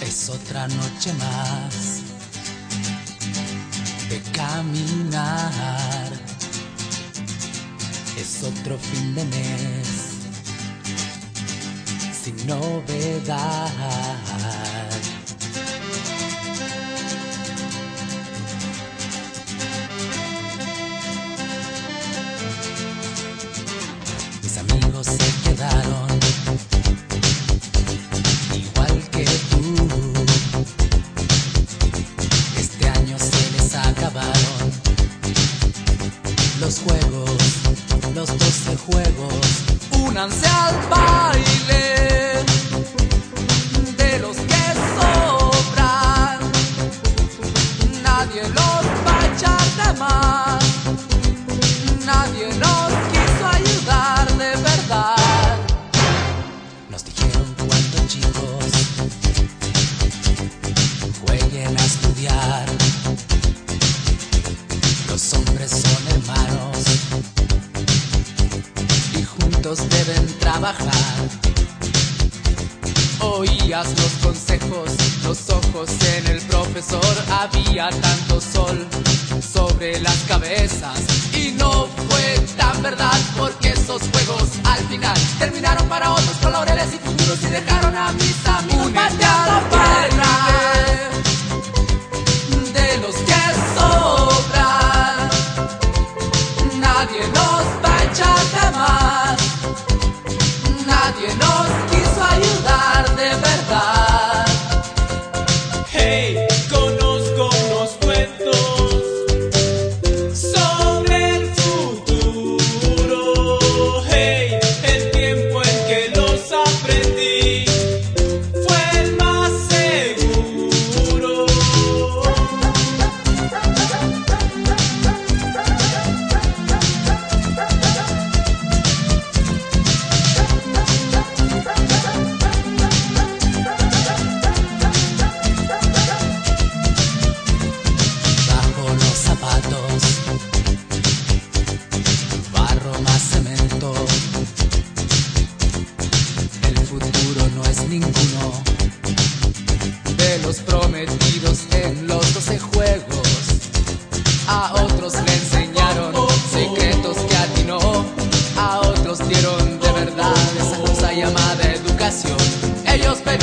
Es otra noche más de caminar. Es otro fin de mes sin novedad. Se quedaron igual que tú. Este año se les acabaron los juegos, los 12 juegos. Únanse al baile y juntos deben trabajar. Oías los consejos, los ojos en el profesor. Había tanto sol sobre las cabezas y no fue tan verdad porque esos juegos al final terminaron para otros con laureles y futuros y dejaron a mis amigos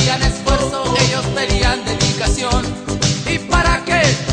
tenían esfuerzo, ellos tenían dedicación. ¿Y para qué?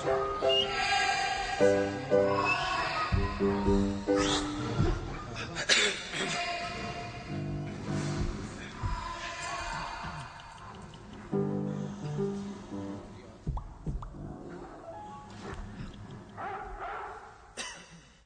Thank you.